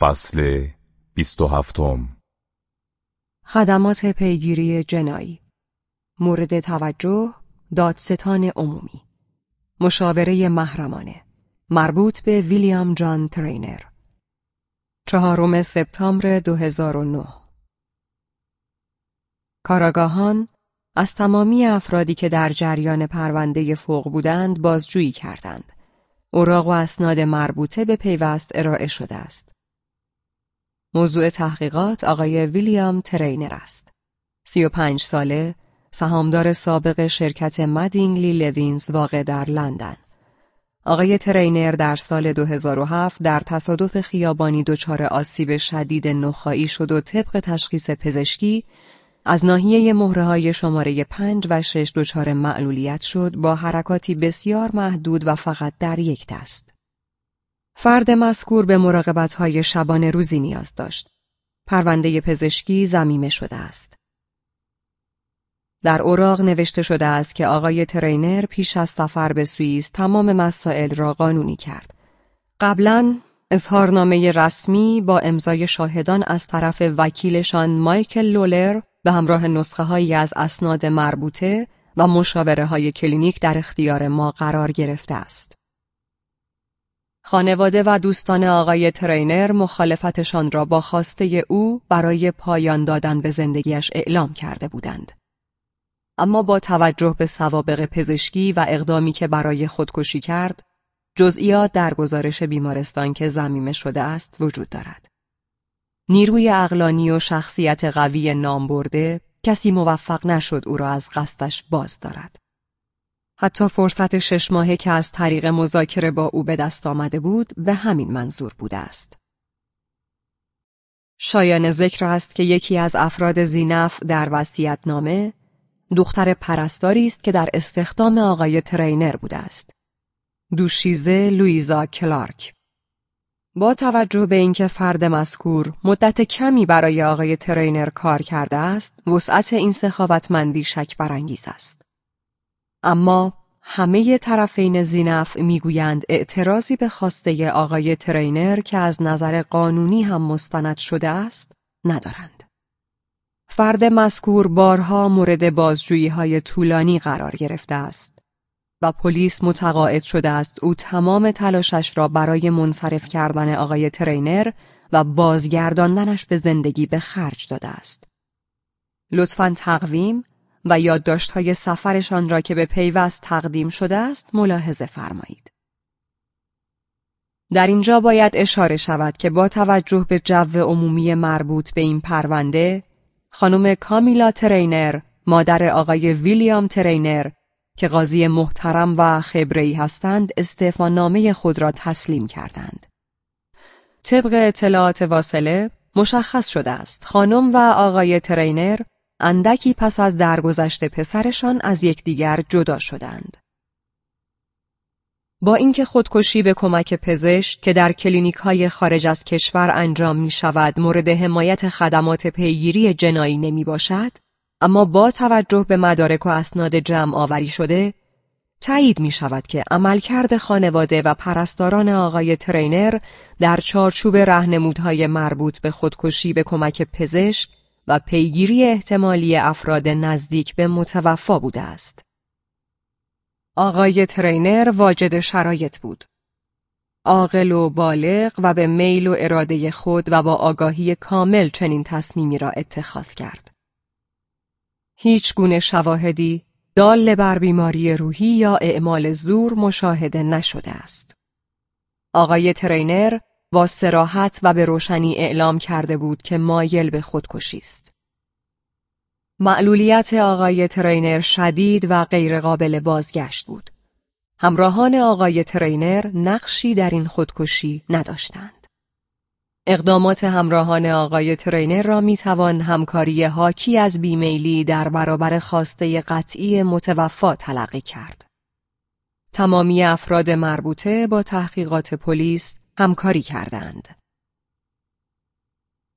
فصل بیست و هفتم. خدمات پیگیری جنایی. مورد توجه دادستان عمومی. مشاوره محرمانه. مربوط به ویلیام جان ترینر. چهارم سپتامبر 2009 کاراگاهان از تمامی افرادی که در جریان پرونده فوق بودند بازجویی کردند. اوراق و اسناد مربوطه به پیوست ارائه شده است. موضوع تحقیقات آقای ویلیام ترینر است. سی و پنج ساله، سهامدار سابق شرکت مدینگلی لوینز واقع در لندن. آقای ترینر در سال 2007 در تصادف خیابانی دچار آسیب شدید نخاعی شد و طبق تشخیص پزشکی از ناحیه مهره های شماره پنج و شش دچار معلولیت شد با حرکاتی بسیار محدود و فقط در یک دست. فرد مذکور به مراقبت های شبانه روزی نیاز داشت. پرونده پزشکی ضمیمه شده است. در اوراق نوشته شده است که آقای ترینر پیش از سفر به سوئیس تمام مسائل را قانونی کرد. قبلا اظهارنامه رسمی با امضای شاهدان از طرف وکیلشان مایکل لولر به همراه نسخه هایی از اسناد مربوطه و مشاوره های کلینیک در اختیار ما قرار گرفته است. خانواده و دوستان آقای ترینر مخالفتشان را با خواسته او برای پایان دادن به زندگیش اعلام کرده بودند. اما با توجه به سوابق پزشکی و اقدامی که برای خودکشی کرد، جزئیات در گزارش بیمارستان که زمیمه شده است وجود دارد. نیروی اقلانی و شخصیت قوی نام برده کسی موفق نشد او را از قصدش باز دارد. حتی فرصت شش ماهه که از طریق مذاکره با او به دست آمده بود به همین منظور بوده است. شایان ذکر است که یکی از افراد زینف در وصیت نامه دختر پرستاری است که در استخدام آقای ترینر بوده است. دوشیزه لویزا کلارک با توجه به اینکه فرد مذکور مدت کمی برای آقای ترینر کار کرده است، وسعت این سخاوتمندی شک برانگیز است. اما همه طرفین زینف می‌گویند اعتراضی به خواسته آقای ترینر که از نظر قانونی هم مستند شده است ندارند. فرد مذکور بارها مورد بازجویی های طولانی قرار گرفته است. و پلیس متقاعد شده است او تمام تلاشش را برای منصرف کردن آقای ترینر و بازگرداندنش به زندگی به خرج داده است. لطفا تقویم و یادداشت‌های سفرشان را که به پیوست تقدیم شده است ملاحظه فرمایید. در اینجا باید اشاره شود که با توجه به جو عمومی مربوط به این پرونده، خانم کامیلا ترینر، مادر آقای ویلیام ترینر که قاضی محترم و خبری هستند نامه خود را تسلیم کردند. طبق اطلاعات واصله مشخص شده است خانم و آقای ترینر اندکی پس از درگذشت پسرشان از یکدیگر جدا شدند. با اینکه خودکشی به کمک پزشک که در کلینیک های خارج از کشور انجام می شود مورد حمایت خدمات پیگیری جنایی نمی باشد، اما با توجه به مدارک و اسناد جمع آوری شده تایید می شود که عملکرد خانواده و پرستاران آقای ترینر در چارچوب رهنمودهای مربوط به خودکشی به کمک پزشک و پیگیری احتمالی افراد نزدیک به متوفا بوده است. آقای ترینر واجد شرایط بود. عاقل و بالغ و به میل و اراده خود و با آگاهی کامل چنین تصمیمی را اتخاذ کرد. هیچ گونه شواهدی دال بر بیماری روحی یا اعمال زور مشاهده نشده است. آقای ترینر با سراحت و به روشنی اعلام کرده بود که مایل به خودکشی است. معلولیت آقای ترینر شدید و غیرقابل بازگشت بود. همراهان آقای ترینر نقشی در این خودکشی نداشتند. اقدامات همراهان آقای ترینر را می‌توان همکاری حاکی از بیمیلی در برابر خواسته قطعی متوفا تلقی کرد. تمامی افراد مربوطه با تحقیقات پلیس همکاری کردند.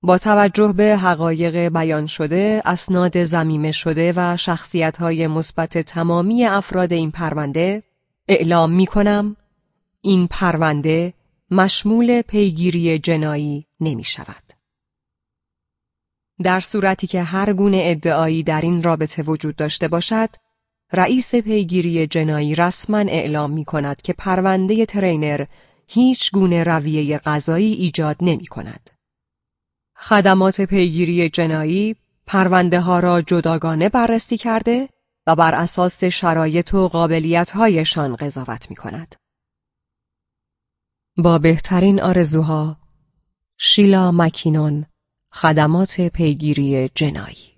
با توجه به حقایق بیان شده، اسناد زمیمه شده و شخصیت‌های مثبت تمامی افراد این پرونده، اعلام می کنم این پرونده مشمول پیگیری جنایی نمی شود. در صورتی که هر گونه ادعایی در این رابطه وجود داشته باشد، رئیس پیگیری جنایی رسما اعلام می کند که پرونده ترینر هیچ گونه رویه قضایی ایجاد نمی کند. خدمات پیگیری جنایی پرونده ها را جداگانه بررسی کرده و بر اساس شرایط و قابلیت‌هایشان قضاوت می کند. با بهترین آرزوها شیلا مکینون خدمات پیگیری جنایی